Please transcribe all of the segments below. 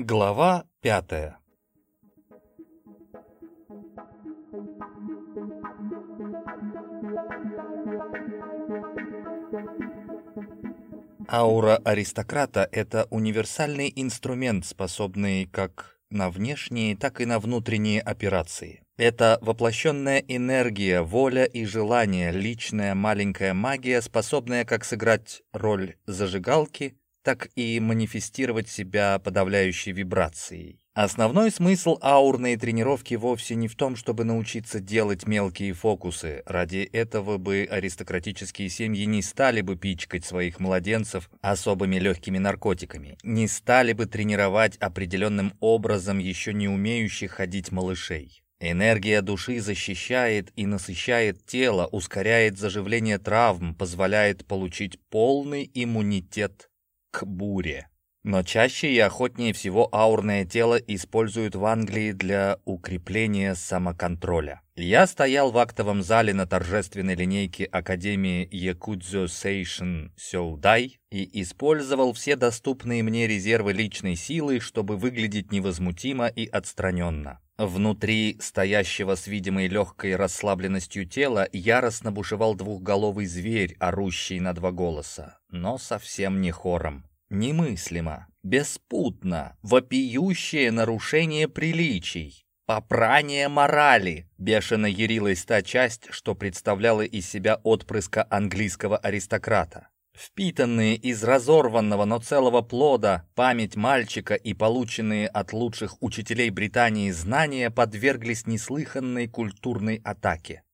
Глава пятая Аура аристократа — это универсальный инструмент, способный как на внешние, так и на внутренние операции. Это воплощенная энергия, воля и желание, личная маленькая магия, способная как сыграть роль зажигалки, так и манифестировать себя подавляющей вибрацией. Основной смысл аурной тренировки вовсе не в том, чтобы научиться делать мелкие фокусы. Ради этого бы аристократические семьи не стали бы пичкать своих младенцев особыми легкими наркотиками, не стали бы тренировать определенным образом еще не умеющих ходить малышей. Энергия души защищает и насыщает тело, ускоряет заживление травм, позволяет получить полный иммунитет к буре. Но чаще и охотнее всего аурное тело используют в Англии для укрепления самоконтроля. Я стоял в актовом зале на торжественной линейке Академии Якудзо Сейшн Сёудай и использовал все доступные мне резервы личной силы, чтобы выглядеть невозмутимо и отстраненно. Внутри стоящего с видимой легкой расслабленностью тела яростно бушевал двухголовый зверь, орущий на два голоса, но совсем не хором. Немыслимо, беспутно, вопиющее нарушение приличий, попрание морали. Бешено ярилась та часть, что представляла из себя отпрыска английского аристократа. Впитанные из разорванного, но целого плода память мальчика и полученные от лучших учителей Британии знания подверглись неслыханной культурной атаке.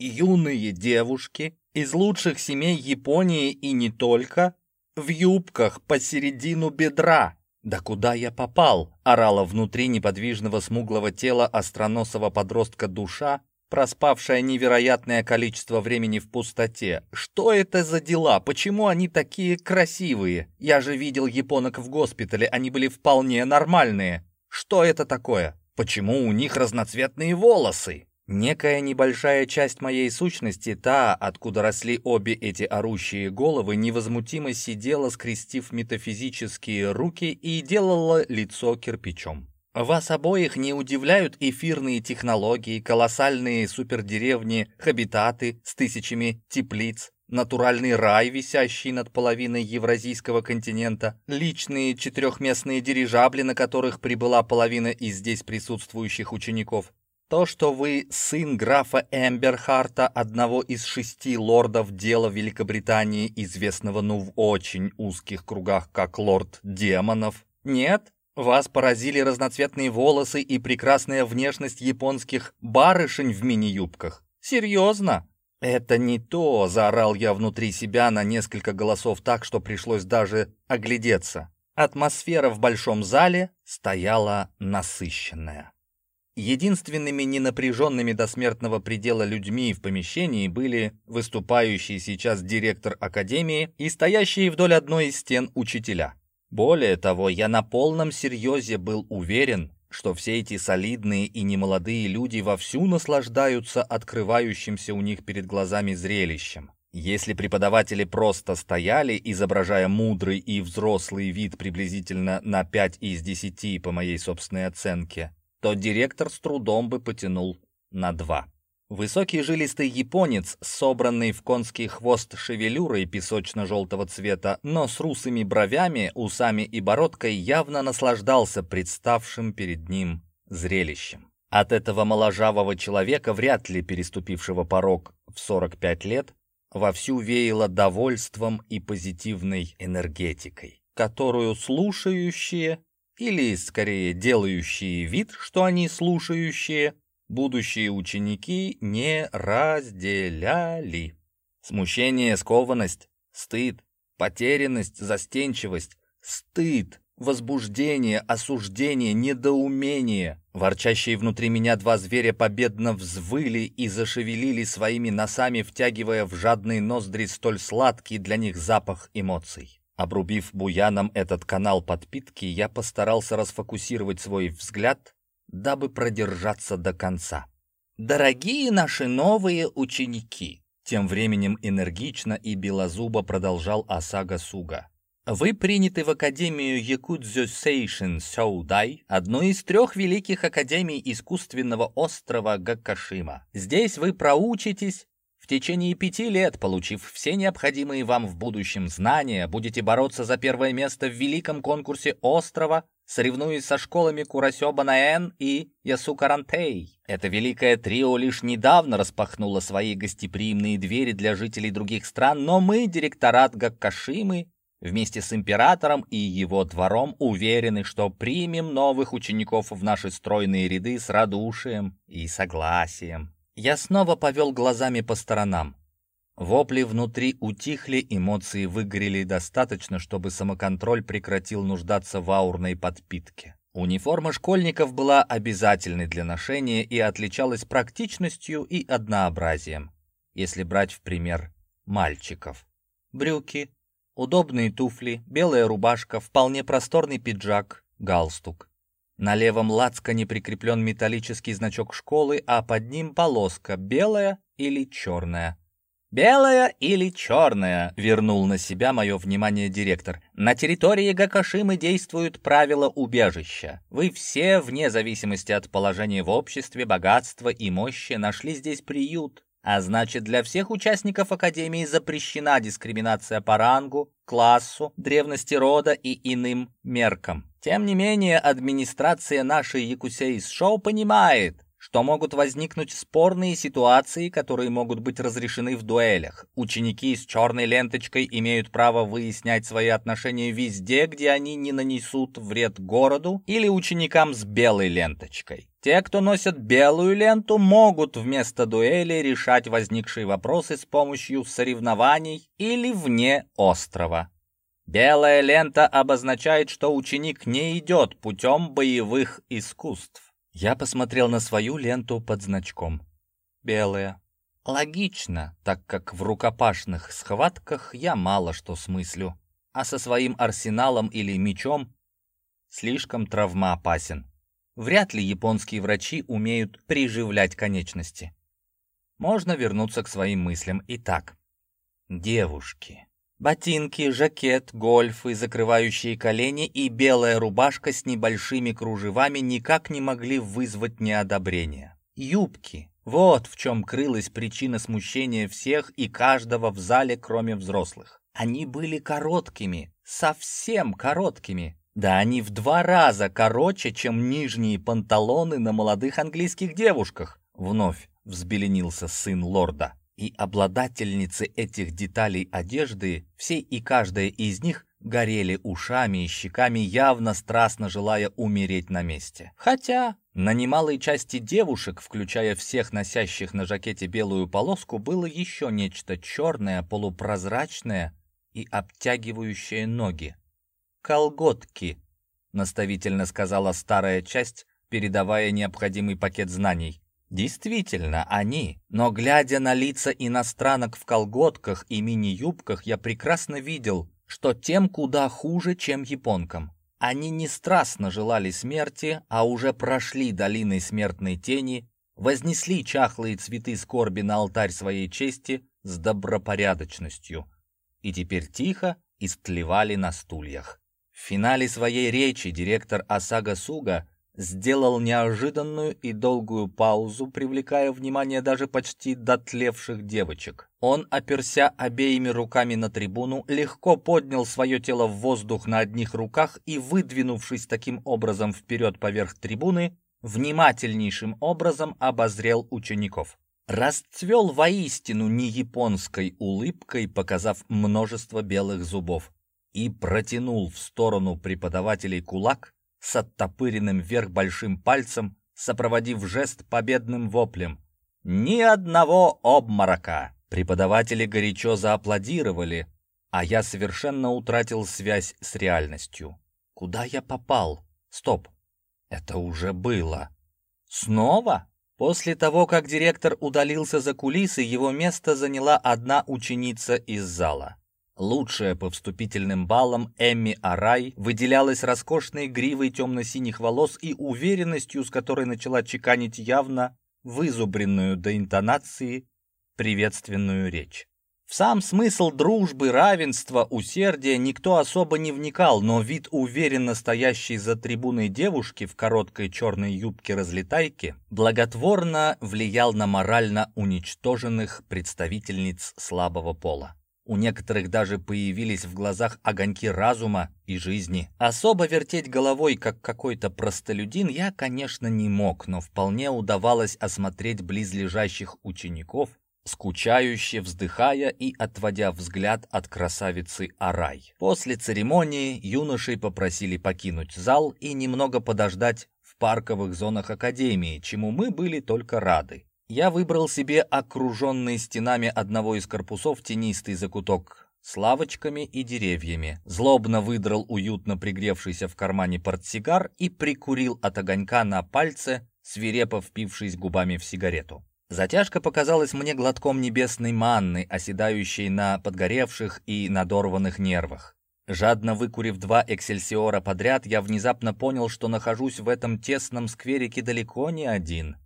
Юные девушки из лучших семей Японии и не только в юбках посередину бедра. «Да куда я попал?» — орала внутри неподвижного смуглого тела остроносого подростка душа, проспавшая невероятное количество времени в пустоте. «Что это за дела? Почему они такие красивые? Я же видел японок в госпитале, они были вполне нормальные. Что это такое? Почему у них разноцветные волосы?» Некая небольшая часть моей сущности, та, откуда росли обе эти орущие головы, невозмутимо сидела, скрестив метафизические руки и делала лицо кирпичом. Вас обоих не удивляют эфирные технологии, колоссальные супердеревни, хабитаты с тысячами теплиц, натуральный рай, висящий над половиной евразийского континента, личные четырехместные дирижабли, на которых прибыла половина из здесь присутствующих учеников, то, что вы сын графа Эмберхарта, одного из шести лордов дела Великобритании, известного ну в очень узких кругах как лорд демонов, нет? Вас поразили разноцветные волосы и прекрасная внешность японских барышень в мини-юбках? Серьезно? «Это не то!» — заорал я внутри себя на несколько голосов так, что пришлось даже оглядеться. Атмосфера в большом зале стояла насыщенная. Единственными ненапряженными до смертного предела людьми в помещении были выступающий сейчас директор академии и стоящие вдоль одной из стен учителя. Более того, я на полном серьезе был уверен, что все эти солидные и немолодые люди вовсю наслаждаются открывающимся у них перед глазами зрелищем. Если преподаватели просто стояли, изображая мудрый и взрослый вид приблизительно на 5 из 10 по моей собственной оценке, то директор с трудом бы потянул на два. Высокий жилистый японец, собранный в конский хвост шевелюрой песочно-желтого цвета, но с русыми бровями, усами и бородкой, явно наслаждался представшим перед ним зрелищем. От этого моложавого человека, вряд ли переступившего порог в 45 лет, вовсю веяло довольством и позитивной энергетикой, которую слушающие или, скорее, делающие вид, что они слушающие, будущие ученики не разделяли. Смущение, скованность, стыд, потерянность, застенчивость, стыд, возбуждение, осуждение, недоумение. Ворчащие внутри меня два зверя победно взвыли и зашевелили своими носами, втягивая в жадные ноздри столь сладкий для них запах эмоций. Обрубив буяном этот канал подпитки, я постарался расфокусировать свой взгляд, дабы продержаться до конца. «Дорогие наши новые ученики!» Тем временем энергично и белозубо продолжал Осага Суга. Вы приняты в Академию Якудзё Сяудай, одну из трех великих академий искусственного острова Гаккашима. Здесь вы проучитесь в течение пяти лет, получив все необходимые вам в будущем знания, будете бороться за первое место в великом конкурсе острова, соревнуясь со школами Курасёба Наэн и Ясукарантей. Это великое трио лишь недавно распахнуло свои гостеприимные двери для жителей других стран, но мы, директорат Гаккашимы, Вместе с императором и его двором уверены, что примем новых учеников в наши стройные ряды с радушием и согласием. Я снова повел глазами по сторонам. Вопли внутри утихли, эмоции выгорели достаточно, чтобы самоконтроль прекратил нуждаться в аурной подпитке. Униформа школьников была обязательной для ношения и отличалась практичностью и однообразием, если брать в пример мальчиков. Брюки, Удобные туфли, белая рубашка, вполне просторный пиджак, галстук. На левом лацкане прикреплен металлический значок школы, а под ним полоска, белая или черная. «Белая или черная?» — вернул на себя мое внимание директор. «На территории Гакашимы действуют правила убежища. Вы все, вне зависимости от положения в обществе, богатства и мощи, нашли здесь приют. А значит, для всех участников Академии запрещена дискриминация по рангу, классу, древности рода и иным меркам. Тем не менее, администрация нашей Якусейс-шоу понимает, что могут возникнуть спорные ситуации, которые могут быть разрешены в дуэлях. Ученики с черной ленточкой имеют право выяснять свои отношения везде, где они не нанесут вред городу, или ученикам с белой ленточкой. Те, кто носят белую ленту, могут вместо дуэли решать возникшие вопросы с помощью соревнований или вне острова. Белая лента обозначает, что ученик не идет путем боевых искусств. Я посмотрел на свою ленту под значком. Белая. Логично, так как в рукопашных схватках я мало что смыслю, а со своим арсеналом или мечом слишком травмоопасен. Вряд ли японские врачи умеют приживлять конечности. Можно вернуться к своим мыслям. Итак, девушки. Ботинки, жакет, гольфы, закрывающие колени и белая рубашка с небольшими кружевами никак не могли вызвать неодобрения. Юбки. Вот в чем крылась причина смущения всех и каждого в зале, кроме взрослых. Они были короткими, совсем короткими. Да они в два раза короче, чем нижние панталоны на молодых английских девушках. Вновь взбеленился сын лорда и обладательницы этих деталей одежды, все и каждая из них горели ушами и щеками, явно страстно желая умереть на месте. Хотя на немалой части девушек, включая всех носящих на жакете белую полоску, было еще нечто черное, полупрозрачное и обтягивающее ноги. «Колготки», — наставительно сказала старая часть, передавая необходимый пакет знаний. Действительно, они, но глядя на лица иностранок в колготках и мини-юбках, я прекрасно видел, что тем куда хуже, чем японкам. Они не страстно желали смерти, а уже прошли долиной смертной тени, вознесли чахлые цветы скорби на алтарь своей чести с добропорядочностью и теперь тихо истлевали на стульях. В финале своей речи директор Асага Суга сделал неожиданную и долгую паузу, привлекая внимание даже почти дотлевших девочек. Он, оперся обеими руками на трибуну, легко поднял свое тело в воздух на одних руках и, выдвинувшись таким образом вперед поверх трибуны, внимательнейшим образом обозрел учеников. Расцвел воистину не японской улыбкой, показав множество белых зубов, и протянул в сторону преподавателей кулак, с оттопыренным вверх большим пальцем, сопроводив жест победным воплем. «Ни одного обморока!» Преподаватели горячо зааплодировали, а я совершенно утратил связь с реальностью. Куда я попал? Стоп, это уже было. Снова? После того, как директор удалился за кулисы, его место заняла одна ученица из зала. Лучшая по вступительным баллам Эмми Арай выделялась роскошной гривой темно-синих волос и уверенностью, с которой начала чеканить явно вызубренную до интонации приветственную речь. В сам смысл дружбы, равенства, усердия никто особо не вникал, но вид уверенно стоящей за трибуной девушки в короткой черной юбке-разлетайке благотворно влиял на морально уничтоженных представительниц слабого пола. У некоторых даже появились в глазах огоньки разума и жизни. Особо вертеть головой, как какой-то простолюдин, я, конечно, не мог, но вполне удавалось осмотреть близлежащих учеников, скучающе вздыхая и отводя взгляд от красавицы Арай. После церемонии юношей попросили покинуть зал и немного подождать в парковых зонах Академии, чему мы были только рады. Я выбрал себе окруженный стенами одного из корпусов тенистый закуток с лавочками и деревьями, злобно выдрал уютно пригревшийся в кармане портсигар и прикурил от огонька на пальце, свирепо впившись губами в сигарету. Затяжка показалась мне глотком небесной манны, оседающей на подгоревших и надорванных нервах. Жадно выкурив два эксельсиора подряд, я внезапно понял, что нахожусь в этом тесном скверике далеко не один.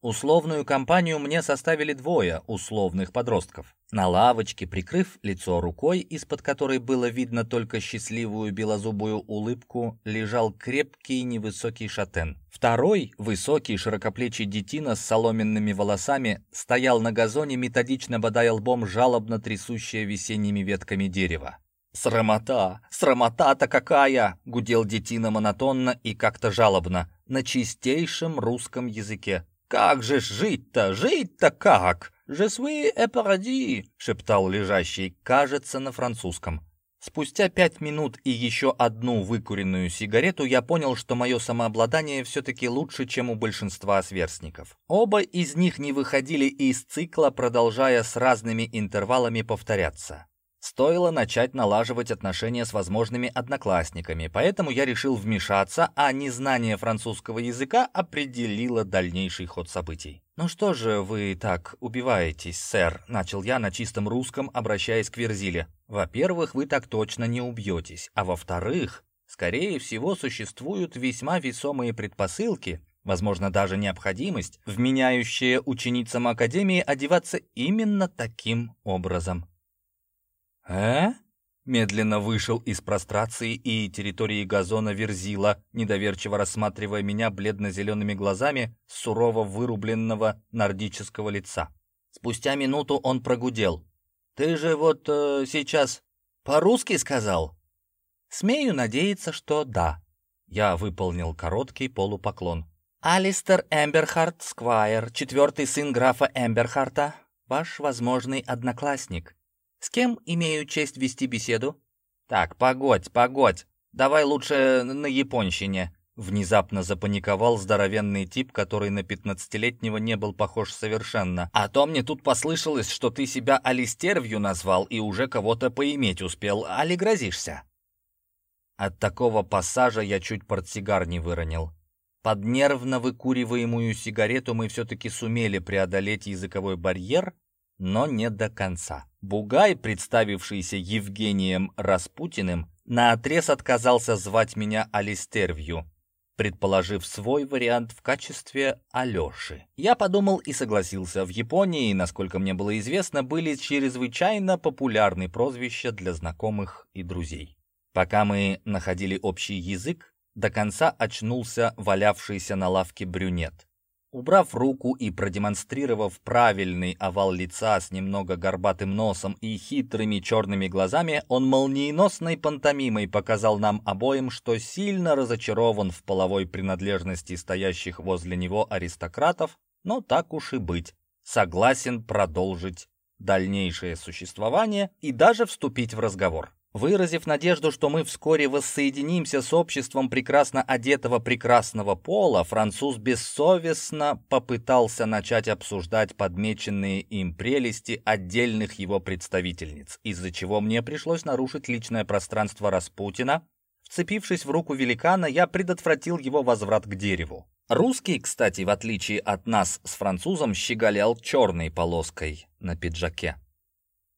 Условную компанию мне составили двое условных подростков. На лавочке, прикрыв лицо рукой, из-под которой было видно только счастливую белозубую улыбку, лежал крепкий невысокий шатен. Второй, высокий широкоплечий детина с соломенными волосами, стоял на газоне, методично бодая лбом жалобно трясущее весенними ветками дерево. «Срамота! Срамота-то какая!» — гудел детина монотонно и как-то жалобно, на чистейшем русском языке. «Как же жить-то, жить-то как? Suis paradis!» — шептал лежащий, кажется, на французском. Спустя пять минут и еще одну выкуренную сигарету я понял, что мое самообладание все-таки лучше, чем у большинства сверстников. Оба из них не выходили из цикла, продолжая с разными интервалами повторяться. Стоило начать налаживать отношения с возможными одноклассниками, поэтому я решил вмешаться, а незнание французского языка определило дальнейший ход событий. «Ну что же вы так убиваетесь, сэр?» — начал я на чистом русском, обращаясь к Верзиле. «Во-первых, вы так точно не убьетесь, а во-вторых, скорее всего, существуют весьма весомые предпосылки, возможно, даже необходимость, вменяющая ученицам Академии одеваться именно таким образом». «А?» Медленно вышел из прострации и территории газона Верзила, недоверчиво рассматривая меня бледно-зелеными глазами сурово вырубленного нордического лица. Спустя минуту он прогудел. «Ты же вот э, сейчас по-русски сказал?» «Смею надеяться, что да». Я выполнил короткий полупоклон. «Алистер Эмберхарт Сквайр, четвертый сын графа Эмберхарта, ваш возможный одноклассник. С кем имею честь вести беседу? Так, погодь, погодь. Давай лучше на японщине. Внезапно запаниковал здоровенный тип, который на пятнадцатилетнего не был похож совершенно. А то мне тут послышалось, что ты себя Алистервью назвал и уже кого-то поиметь успел. Али грозишься? От такого пассажа я чуть портсигар не выронил. Под нервно выкуриваемую сигарету мы все-таки сумели преодолеть языковой барьер, но не до конца. Бугай, представившийся Евгением Распутиным, наотрез отказался звать меня Алистервью, предположив свой вариант в качестве Алёши. Я подумал и согласился. В Японии, насколько мне было известно, были чрезвычайно популярны прозвища для знакомых и друзей. Пока мы находили общий язык, до конца очнулся валявшийся на лавке брюнет. Убрав руку и продемонстрировав правильный овал лица с немного горбатым носом и хитрыми черными глазами, он молниеносной пантомимой показал нам обоим, что сильно разочарован в половой принадлежности стоящих возле него аристократов, но так уж и быть, согласен продолжить дальнейшее существование и даже вступить в разговор. Выразив надежду, что мы вскоре воссоединимся с обществом прекрасно одетого прекрасного пола, француз бессовестно попытался начать обсуждать подмеченные им прелести отдельных его представительниц, из-за чего мне пришлось нарушить личное пространство Распутина. Вцепившись в руку великана, я предотвратил его возврат к дереву. Русский, кстати, в отличие от нас с французом, щеголял черной полоской на пиджаке.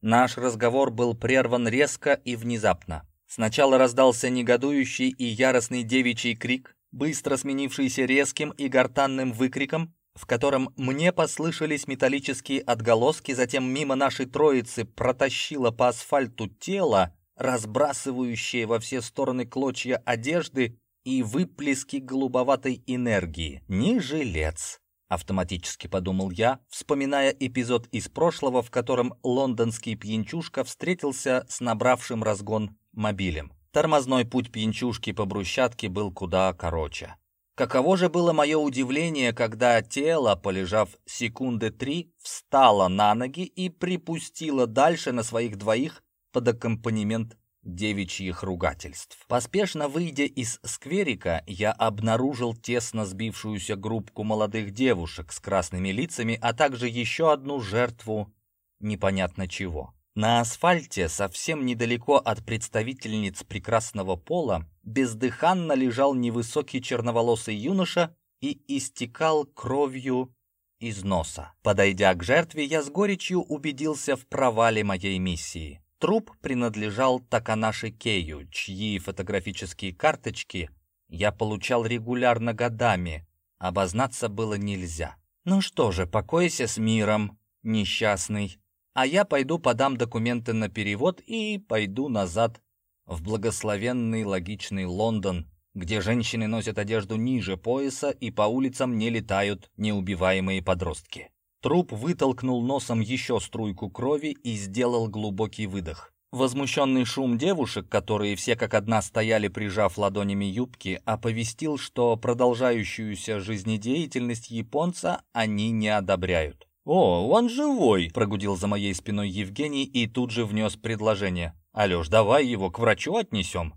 Наш разговор был прерван резко и внезапно. Сначала раздался негодующий и яростный девичий крик, быстро сменившийся резким и гортанным выкриком, в котором мне послышались металлические отголоски, затем мимо нашей троицы протащило по асфальту тело, разбрасывающее во все стороны клочья одежды и выплески голубоватой энергии. Не жилец. Автоматически подумал я, вспоминая эпизод из прошлого, в котором лондонский пьянчушка встретился с набравшим разгон мобилем. Тормозной путь пьянчушки по брусчатке был куда короче. Каково же было мое удивление, когда тело, полежав секунды три, встало на ноги и припустило дальше на своих двоих под аккомпанемент девичьих ругательств. Поспешно выйдя из скверика, я обнаружил тесно сбившуюся группку молодых девушек с красными лицами, а также еще одну жертву непонятно чего. На асфальте, совсем недалеко от представительниц прекрасного пола, бездыханно лежал невысокий черноволосый юноша и истекал кровью из носа. Подойдя к жертве, я с горечью убедился в провале моей миссии. Труп принадлежал Таканаши Кею, чьи фотографические карточки я получал регулярно годами. Обознаться было нельзя. Ну что же, покойся с миром, несчастный. А я пойду подам документы на перевод и пойду назад в благословенный логичный Лондон, где женщины носят одежду ниже пояса и по улицам не летают неубиваемые подростки. Труп вытолкнул носом еще струйку крови и сделал глубокий выдох. Возмущенный шум девушек, которые все как одна стояли, прижав ладонями юбки, оповестил, что продолжающуюся жизнедеятельность японца они не одобряют. «О, он живой!» — прогудел за моей спиной Евгений и тут же внес предложение. «Алеш, давай его к врачу отнесем».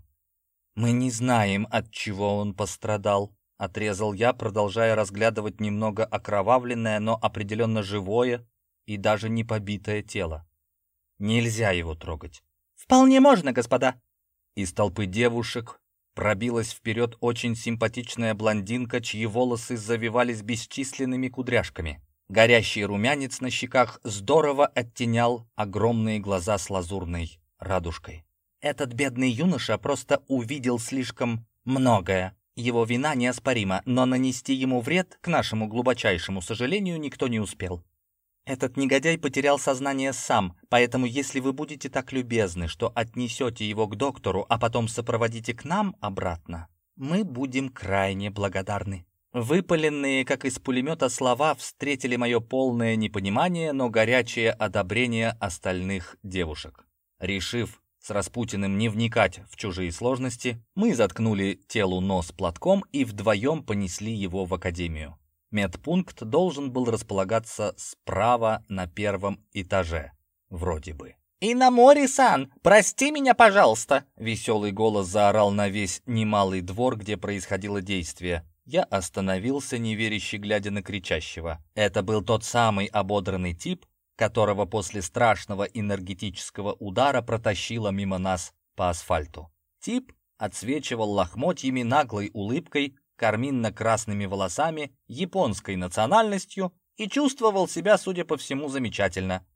«Мы не знаем, от чего он пострадал», — отрезал я, продолжая разглядывать немного окровавленное, но определенно живое и даже не побитое тело. Нельзя его трогать. «Вполне можно, господа!» Из толпы девушек пробилась вперед очень симпатичная блондинка, чьи волосы завивались бесчисленными кудряшками. Горящий румянец на щеках здорово оттенял огромные глаза с лазурной радужкой. Этот бедный юноша просто увидел слишком многое. Его вина неоспорима, но нанести ему вред, к нашему глубочайшему сожалению, никто не успел. Этот негодяй потерял сознание сам, поэтому если вы будете так любезны, что отнесете его к доктору, а потом сопроводите к нам обратно, мы будем крайне благодарны». Выпаленные, как из пулемета, слова встретили мое полное непонимание, но горячее одобрение остальных девушек. Решив с Распутиным не вникать в чужие сложности, мы заткнули телу нос платком и вдвоем понесли его в академию. Медпункт должен был располагаться справа на первом этаже, вроде бы. «И на море, Сан, прости меня, пожалуйста!» Веселый голос заорал на весь немалый двор, где происходило действие. Я остановился, неверяще глядя на кричащего. Это был тот самый ободранный тип, которого после страшного энергетического удара протащило мимо нас по асфальту. Тип отсвечивал лохмотьями наглой улыбкой, карминно-красными волосами, японской национальностью и чувствовал себя, судя по всему, замечательно.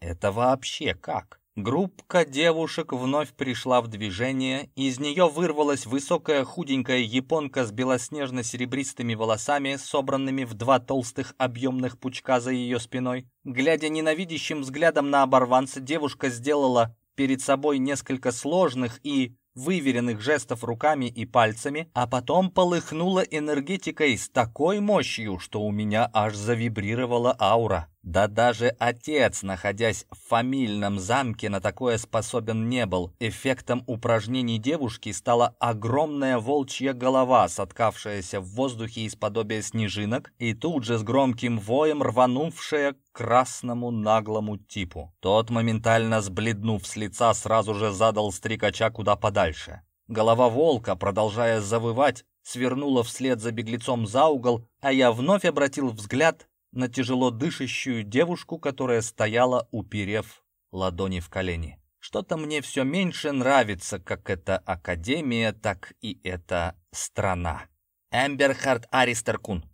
Это вообще как? Группка девушек вновь пришла в движение, из нее вырвалась высокая худенькая японка с белоснежно-серебристыми волосами, собранными в два толстых объемных пучка за ее спиной. Глядя ненавидящим взглядом на оборванца, девушка сделала перед собой несколько сложных и выверенных жестов руками и пальцами, а потом полыхнула энергетикой с такой мощью, что у меня аж завибрировала аура. Да даже отец, находясь в фамильном замке, на такое способен не был. Эффектом упражнений девушки стала огромная волчья голова, соткавшаяся в воздухе из подобия снежинок, и тут же с громким воем рванувшая к красному наглому типу. Тот, моментально сбледнув с лица, сразу же задал стрекача куда подальше. Голова волка, продолжая завывать, свернула вслед за беглецом за угол, а я вновь обратил взгляд на тяжело дышащую девушку, которая стояла, уперев ладони в колени. Что-то мне все меньше нравится, как эта академия, так и эта страна. Эмберхард Аристеркун.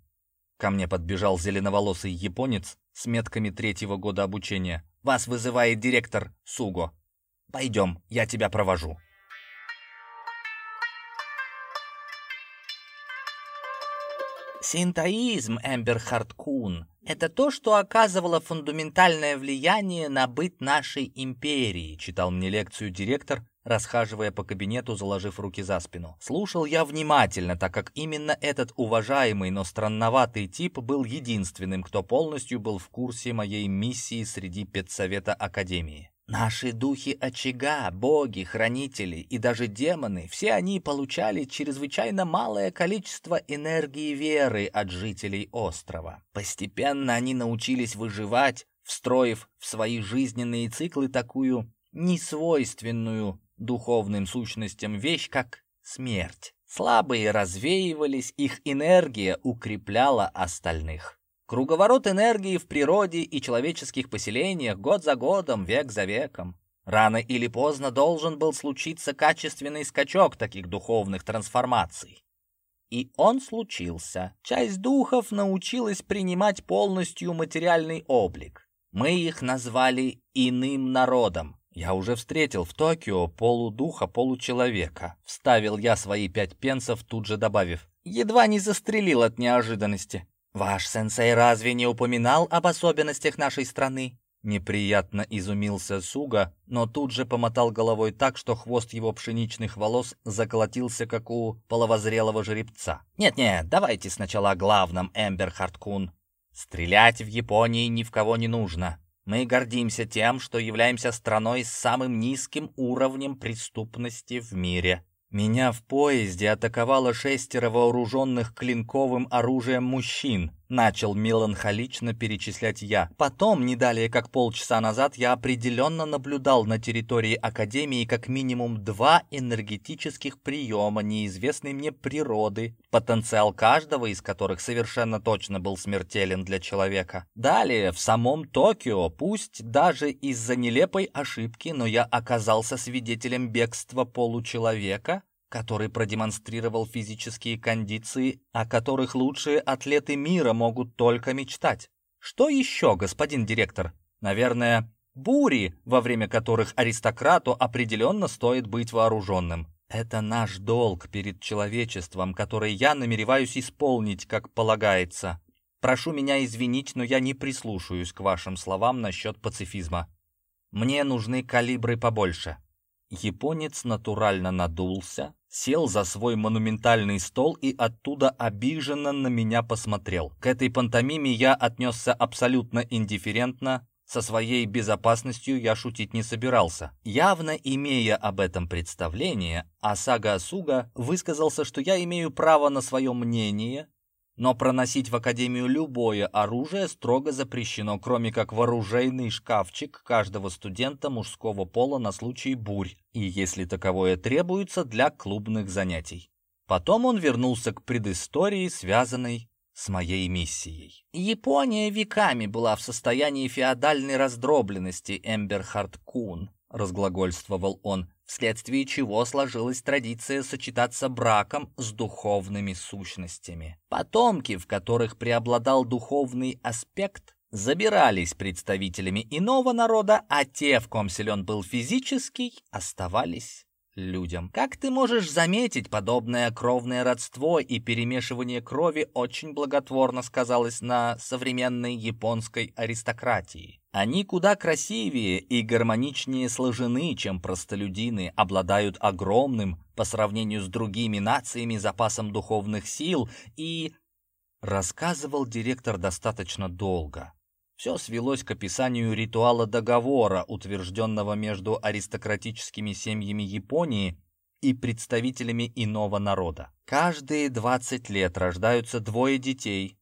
Ко мне подбежал зеленоволосый японец с метками третьего года обучения. Вас вызывает директор Суго. Пойдем, я тебя провожу. — Синтоизм, Эмбер Харткун, это то, что оказывало фундаментальное влияние на быт нашей империи, читал мне лекцию директор, расхаживая по кабинету, заложив руки за спину. Слушал я внимательно, так как именно этот уважаемый, но странноватый тип был единственным, кто полностью был в курсе моей миссии среди педсовета Академии. Наши духи очага, боги, хранители и даже демоны, все они получали чрезвычайно малое количество энергии веры от жителей острова. Постепенно они научились выживать, встроив в свои жизненные циклы такую несвойственную духовным сущностям вещь, как смерть. Слабые развеивались, их энергия укрепляла остальных. Круговорот энергии в природе и человеческих поселениях год за годом, век за веком. Рано или поздно должен был случиться качественный скачок таких духовных трансформаций. И он случился. Часть духов научилась принимать полностью материальный облик. Мы их назвали иным народом. Я уже встретил в Токио полудуха-получеловека. Вставил я свои пять пенсов, тут же добавив. Едва не застрелил от неожиданности. «Ваш сенсей разве не упоминал об особенностях нашей страны?» Неприятно изумился Суга, но тут же помотал головой так, что хвост его пшеничных волос заколотился, как у половозрелого жеребца. «Нет-нет, давайте сначала о главном, Эмбер Харткун. Стрелять в Японии ни в кого не нужно. Мы гордимся тем, что являемся страной с самым низким уровнем преступности в мире. Меня в поезде атаковало шестеро вооруженных клинковым оружием мужчин. Начал меланхолично перечислять я. Потом, не далее как полчаса назад, я определенно наблюдал на территории Академии как минимум два энергетических приема неизвестной мне природы, потенциал каждого из которых совершенно точно был смертелен для человека. Далее, в самом Токио, пусть даже из-за нелепой ошибки, но я оказался свидетелем бегства получеловека, который продемонстрировал физические кондиции, о которых лучшие атлеты мира могут только мечтать. Что еще, господин директор? Наверное, бури, во время которых аристократу определенно стоит быть вооруженным. Это наш долг перед человечеством, который я намереваюсь исполнить, как полагается. Прошу меня извинить, но я не прислушаюсь к вашим словам насчет пацифизма. Мне нужны калибры побольше. Японец натурально надулся, сел за свой монументальный стол и оттуда обиженно на меня посмотрел. К этой пантомиме я отнесся абсолютно индифферентно, со своей безопасностью я шутить не собирался. Явно имея об этом представление, Асага Асуга высказался, что я имею право на свое мнение, но проносить в академию любое оружие строго запрещено, кроме как вооружейный шкафчик каждого студента мужского пола на случай бурь, и если таковое требуется для клубных занятий. Потом он вернулся к предыстории, связанной с моей миссией. Япония веками была в состоянии феодальной раздробленности, Эмберхард Кун, разглагольствовал он вследствие чего сложилась традиция сочетаться браком с духовными сущностями. Потомки, в которых преобладал духовный аспект, забирались представителями иного народа, а те, в ком силен был физический, оставались людям. Как ты можешь заметить, подобное кровное родство и перемешивание крови очень благотворно сказалось на современной японской аристократии. Они куда красивее и гармоничнее сложены, чем простолюдины, обладают огромным по сравнению с другими нациями запасом духовных сил и... Рассказывал директор достаточно долго. Все свелось к описанию ритуала договора, утвержденного между аристократическими семьями Японии и представителями иного народа. Каждые 20 лет рождаются двое детей,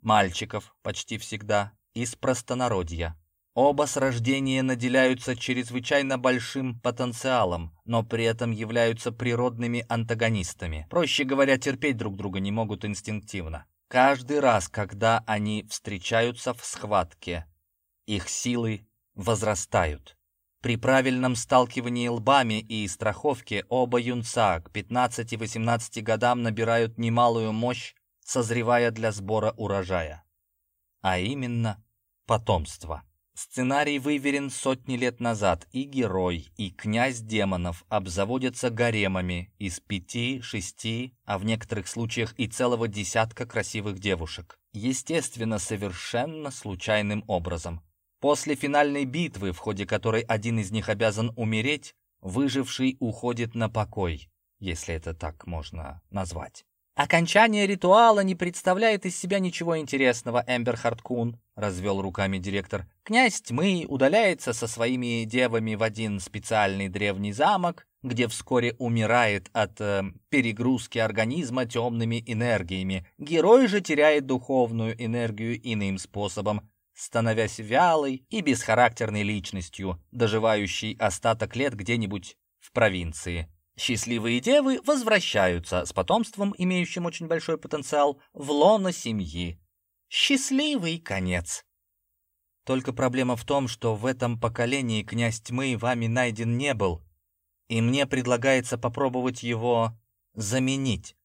мальчиков почти всегда, из простонародья. Оба с рождения наделяются чрезвычайно большим потенциалом, но при этом являются природными антагонистами. Проще говоря, терпеть друг друга не могут инстинктивно. Каждый раз, когда они встречаются в схватке, их силы возрастают. При правильном сталкивании лбами и страховке оба юнца к 15-18 годам набирают немалую мощь, созревая для сбора урожая. А именно, потомство. Сценарий выверен сотни лет назад, и герой, и князь демонов обзаводятся гаремами из пяти, шести, а в некоторых случаях и целого десятка красивых девушек. Естественно, совершенно случайным образом. После финальной битвы, в ходе которой один из них обязан умереть, выживший уходит на покой, если это так можно назвать. «Окончание ритуала не представляет из себя ничего интересного, Эмбер Харткун», — развел руками директор. «Князь тьмы удаляется со своими девами в один специальный древний замок, где вскоре умирает от э, перегрузки организма темными энергиями. Герой же теряет духовную энергию иным способом, становясь вялой и бесхарактерной личностью, доживающей остаток лет где-нибудь в провинции. Счастливые девы возвращаются с потомством, имеющим очень большой потенциал, в лоно семьи. Счастливый конец. Только проблема в том, что в этом поколении князь тьмы вами найден не был, и мне предлагается попробовать его заменить.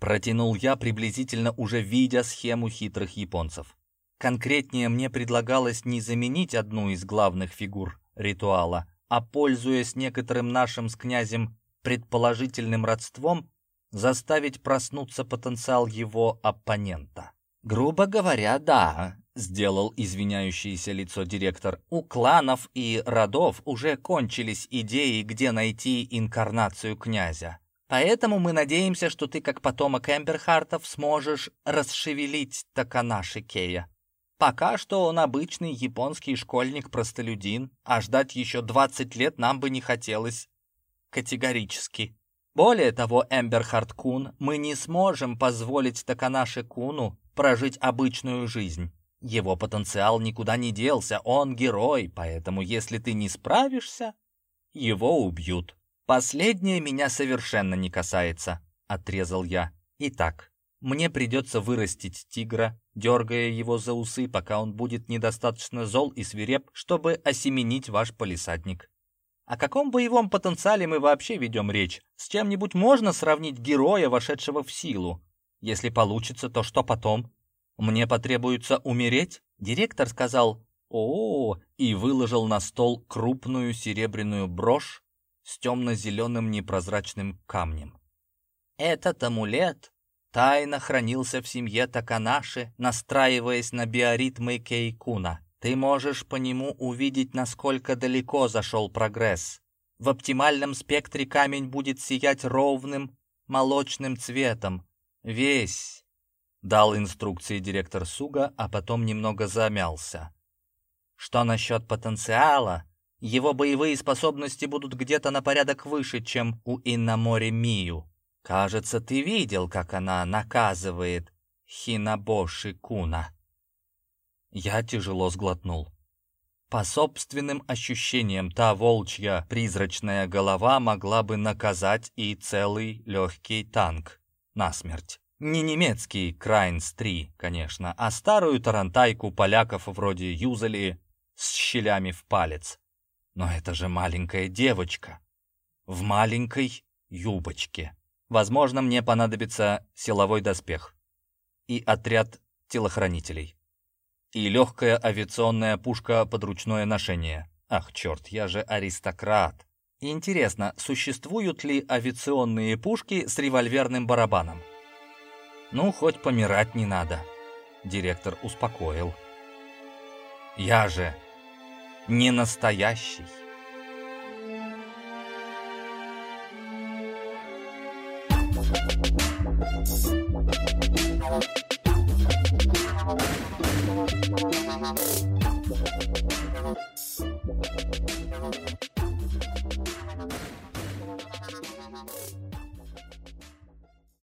Протянул я, приблизительно уже видя схему хитрых японцев. Конкретнее мне предлагалось не заменить одну из главных фигур ритуала, а, пользуясь некоторым нашим с князем предположительным родством заставить проснуться потенциал его оппонента. «Грубо говоря, да», — сделал извиняющееся лицо директор. «У кланов и родов уже кончились идеи, где найти инкарнацию князя. Поэтому мы надеемся, что ты, как потомок Эмберхартов, сможешь расшевелить Таканаши Кея. Пока что он обычный японский школьник-простолюдин, а ждать еще 20 лет нам бы не хотелось категорически. Более того, Эмберхард Кун, мы не сможем позволить Таканаши Куну прожить обычную жизнь. Его потенциал никуда не делся, он герой, поэтому если ты не справишься, его убьют. Последнее меня совершенно не касается, отрезал я. Итак, мне придется вырастить тигра, дергая его за усы, пока он будет недостаточно зол и свиреп, чтобы осеменить ваш полисадник. О каком боевом потенциале мы вообще ведем речь? С чем-нибудь можно сравнить героя, вошедшего в силу? Если получится, то что потом? Мне потребуется умереть? Директор сказал «О!» и выложил на стол крупную серебряную брошь с темно-зеленым непрозрачным камнем. Этот амулет тайно хранился в семье Таканаши, настраиваясь на биоритмы Кейкуна. Ты можешь по нему увидеть, насколько далеко зашел прогресс. В оптимальном спектре камень будет сиять ровным, молочным цветом. Весь. Дал инструкции директор Суга, а потом немного замялся. Что насчет потенциала? Его боевые способности будут где-то на порядок выше, чем у Иннамори Мию. Кажется, ты видел, как она наказывает Хинабоши Куна. Я тяжело сглотнул. По собственным ощущениям, та волчья призрачная голова могла бы наказать и целый легкий танк насмерть. Не немецкий Крайнс-3, конечно, а старую тарантайку поляков вроде Юзели с щелями в палец. Но это же маленькая девочка. В маленькой юбочке. Возможно, мне понадобится силовой доспех и отряд телохранителей и легкая авиационная пушка под ручное ношение. Ах, черт, я же аристократ. Интересно, существуют ли авиационные пушки с револьверным барабаном? Ну, хоть помирать не надо. Директор успокоил. Я же не настоящий. Thank you. Thank you.